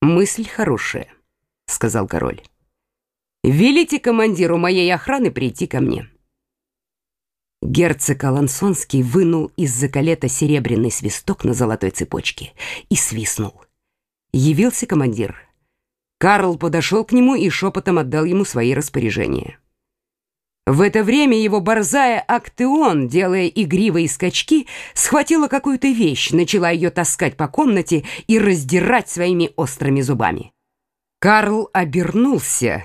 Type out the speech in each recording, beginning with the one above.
«Мысль хорошая», — сказал король. «Велите командиру моей охраны прийти ко мне». Герцог Алансонский вынул из-за калета серебряный свисток на золотой цепочке и свистнул. Явился командир. Карл подошел к нему и шепотом отдал ему свои распоряжения. В это время его борзая Актеон, делая игривые скачки, схватила какую-то вещь, начала ее таскать по комнате и раздирать своими острыми зубами. Карл обернулся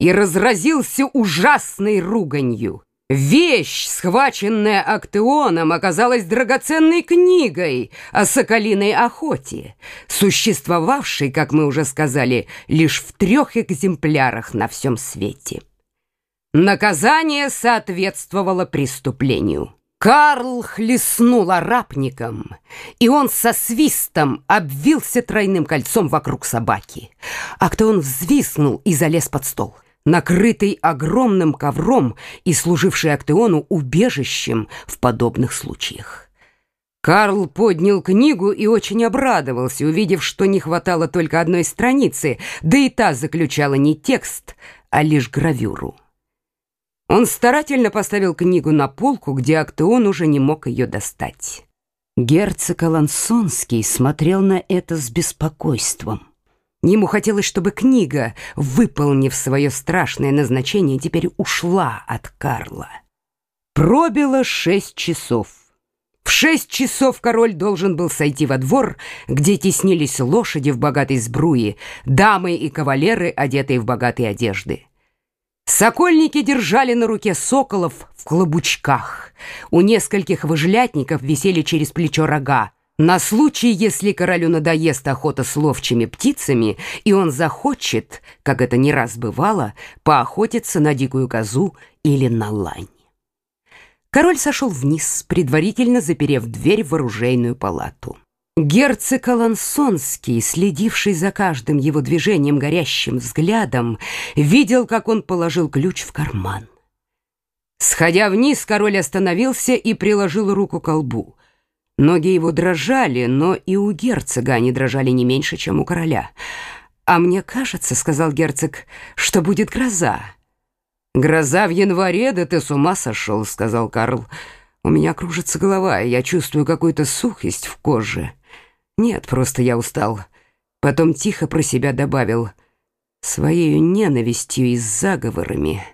и разразился ужасной руганью. Вещь, схваченная Актеоном, оказалась драгоценной книгой о соколиной охоте, существовавшей, как мы уже сказали, лишь в трех экземплярах на всем свете. Наказание соответствовало преступлению. Карл хлестнул арапником, и он со свистом обвился тройным кольцом вокруг собаки. А кто он взвиснул и залез под стол, накрытый огромным ковром и служивший Актеону убежищем в подобных случаях. Карл поднял книгу и очень обрадовался, увидев, что не хватало только одной страницы, да и та заключала не текст, а лишь гравюру. Он старательно поставил книгу на полку, где Актеон уже не мог ее достать. Герцог Алансонский смотрел на это с беспокойством. Ему хотелось, чтобы книга, выполнив свое страшное назначение, теперь ушла от Карла. Пробило шесть часов. В шесть часов король должен был сойти во двор, где теснились лошади в богатой сбруе, дамы и кавалеры, одетые в богатые одежды. Сокольники держали на руке соколов в клобучках. У нескольких выжлятников висели через плечо рога. На случай, если королю надоест охота с ловчими птицами, и он захочет, как это не раз бывало, поохотиться на дикую козу или на лань. Король сошел вниз, предварительно заперев дверь в оружейную палату. Герцог Алансонский, следивший за каждым его движением горящим взглядом, видел, как он положил ключ в карман. Сходя вниз, король остановился и приложил руку к колбу. Ноги его дрожали, но и у герцога они дрожали не меньше, чем у короля. «А мне кажется, — сказал герцог, — что будет гроза». «Гроза в январе, да ты с ума сошел», — сказал Карл. «У меня кружится голова, и я чувствую какую-то сухость в коже». Нет, просто я устал. Потом тихо про себя добавил. Своею ненавистью и заговорами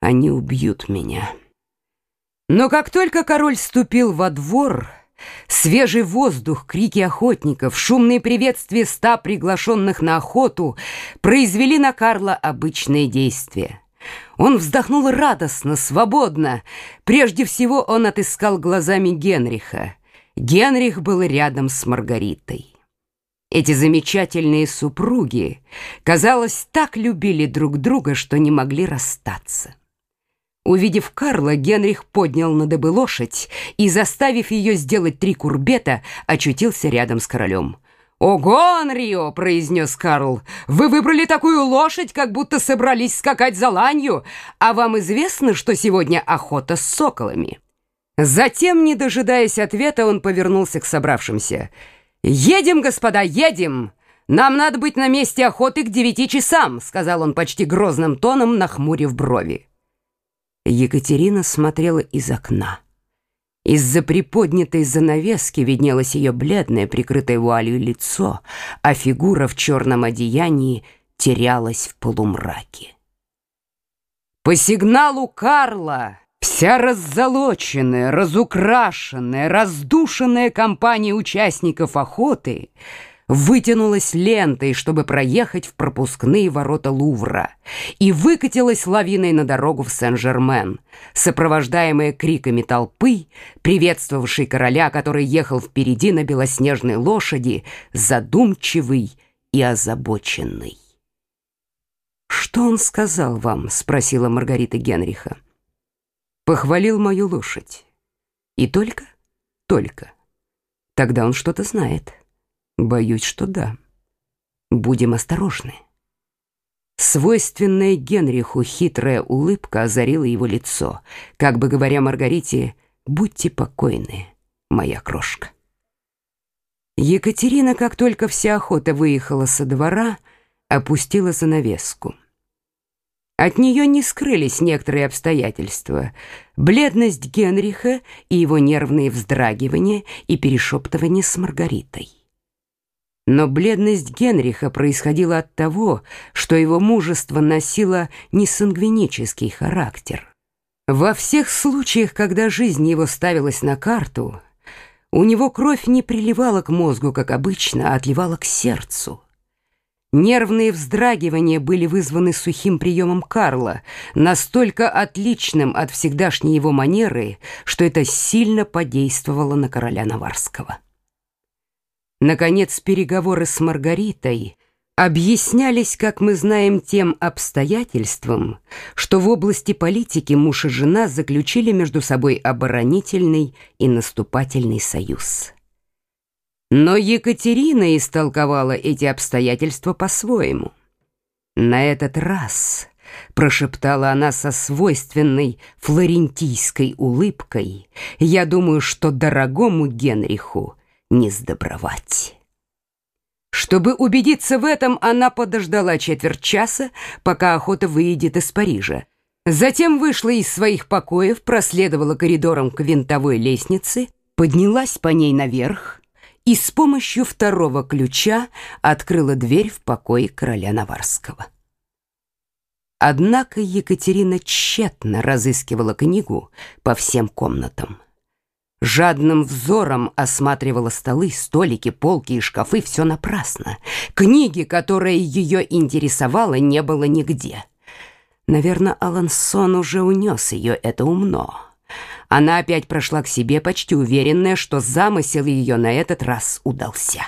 они убьют меня. Но как только король ступил во двор, свежий воздух, крики охотников, шумные приветствия ста приглашенных на охоту произвели на Карла обычное действие. Он вздохнул радостно, свободно. Прежде всего он отыскал глазами Генриха. Генрих был рядом с Маргаритой. Эти замечательные супруги, казалось, так любили друг друга, что не могли расстаться. Увидев Карла, Генрих поднял на дыбы лошадь и, заставив ее сделать три курбета, очутился рядом с королем. «Ого, Анрио!» — произнес Карл. «Вы выбрали такую лошадь, как будто собрались скакать за ланью, а вам известно, что сегодня охота с соколами?» Затем, не дожидаясь ответа, он повернулся к собравшимся. «Едем, господа, едем! Нам надо быть на месте охоты к девяти часам», сказал он почти грозным тоном, нахмурив брови. Екатерина смотрела из окна. Из-за приподнятой занавески виднелось ее бледное, прикрытое вуалью лицо, а фигура в черном одеянии терялась в полумраке. По сигналу Карла Вся раззолоченная, разукрашенная, раздушенная компания участников охоты вытянулась лентой, чтобы проехать в пропускные ворота Лувра, и выкатилась лавиной на дорогу в Сен-Жермен, сопровождаемая криками толпы, приветствовавшей короля, который ехал впереди на белоснежной лошади, задумчивый и озабоченный. «Что он сказал вам?» — спросила Маргарита Генриха похвалил мою лошадь. И только? Только. Тогда он что-то знает. Боюсь, что да. Будем осторожны. Свойственная Генриху хитрая улыбка озарила его лицо, как бы говоря Маргарите, «Будьте покойны, моя крошка». Екатерина, как только вся охота выехала со двора, опустила занавеску. От нее не скрылись некоторые обстоятельства. Бледность Генриха и его нервные вздрагивания и перешептывания с Маргаритой. Но бледность Генриха происходила от того, что его мужество носило не сангвинический характер. Во всех случаях, когда жизнь его ставилась на карту, у него кровь не приливала к мозгу, как обычно, а отливала к сердцу. Нервные вздрагивания были вызваны сухим приемом Карла, настолько отличным от всегдашней его манеры, что это сильно подействовало на короля Наварского. Наконец, переговоры с Маргаритой объяснялись, как мы знаем, тем обстоятельством, что в области политики муж и жена заключили между собой оборонительный и наступательный союз. Но Екатерина истолковала эти обстоятельства по-своему. На этот раз, прошептала она со свойственной флорентийской улыбкой, я думаю, что дорогому Генриху не сдобровать. Чтобы убедиться в этом, она подождала четверть часа, пока охота выйдет из Парижа. Затем вышла из своих покоев, проследовала коридором к винтовой лестнице, поднялась по ней наверх и с помощью второго ключа открыла дверь в покой короля Наварского. Однако Екатерина тщетно разыскивала книгу по всем комнатам. Жадным взором осматривала столы, столики, полки и шкафы, все напрасно. Книги, которая ее интересовала, не было нигде. Наверное, Алансон уже унес ее, это умно. Она опять прошла к себе, почти уверенная, что замысел ее на этот раз удался.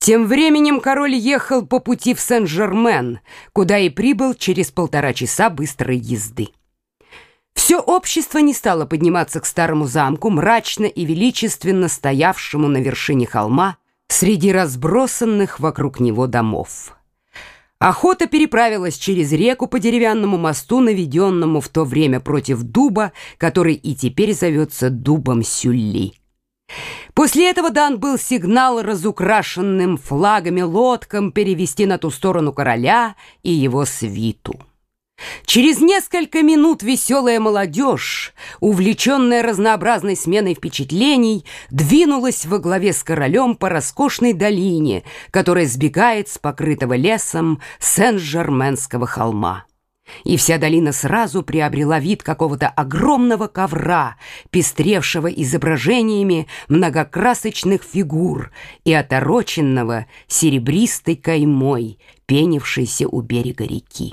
Тем временем король ехал по пути в Сен-Жермен, куда и прибыл через полтора часа быстрой езды. Все общество не стало подниматься к старому замку, мрачно и величественно стоявшему на вершине холма среди разбросанных вокруг него домов. Охота переправилась через реку по деревянному мосту, наведенному в то время против дуба, который и теперь зовется дубом Сюлли. После этого дан был сигнал разукрашенным флагами лодкам перевести на ту сторону короля и его свиту. Через несколько минут веселая молодежь, увлеченная разнообразной сменой впечатлений, двинулась во главе с королем по роскошной долине, которая сбегает с покрытого лесом Сен-Жерменского холма. И вся долина сразу приобрела вид какого-то огромного ковра, пестревшего изображениями многокрасочных фигур и отороченного серебристой каймой, пенившейся у берега реки.